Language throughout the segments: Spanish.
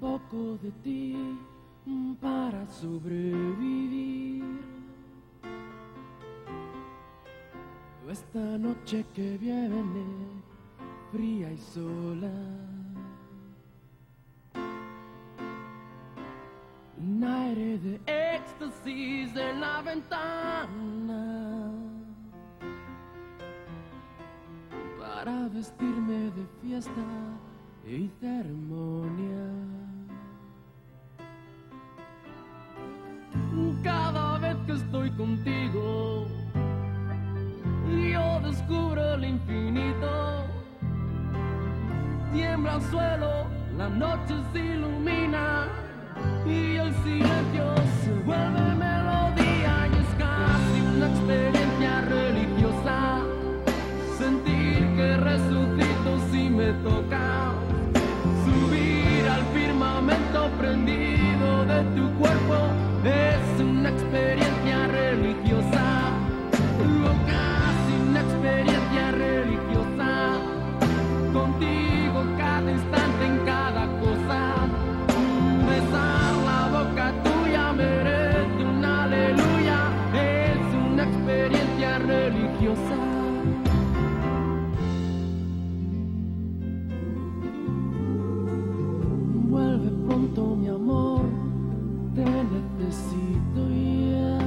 poco de ti para sobrevivir. Esta noche que viene, fría y sola. Un aire de éxtasis en la ventana. Para vestirme de fiesta y ceremonia. Cada vez que estoy contigo, yo descubro el infinito. Tiembla el suelo, la noche se ilumina y el silencio se vuelve melodía Pronto mi amor, te necesito ya.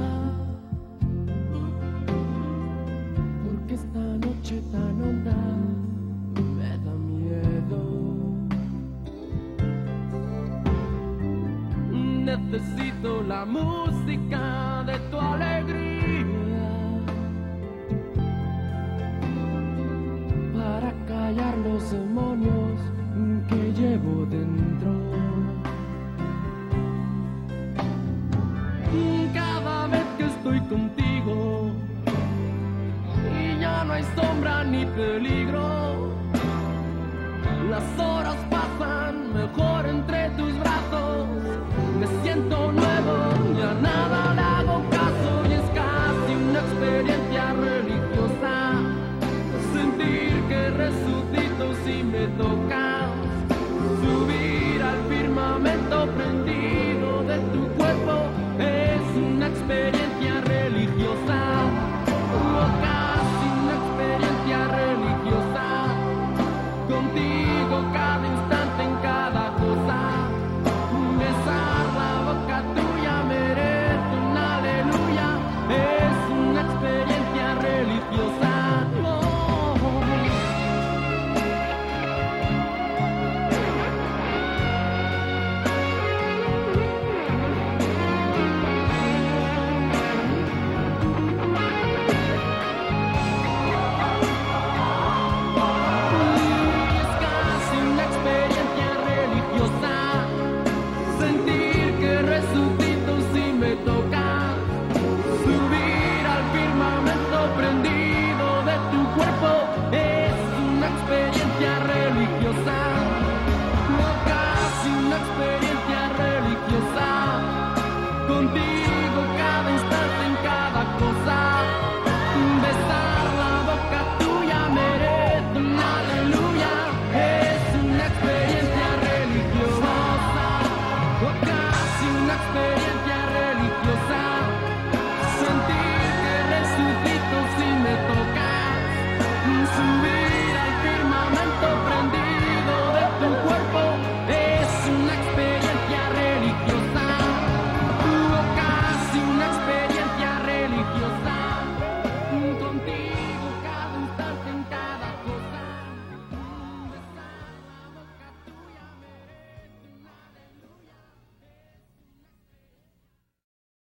Porque esta noche tan honda me da miedo. Necesito la música de tu alegría para callar los demonios que llevo dentro. believe.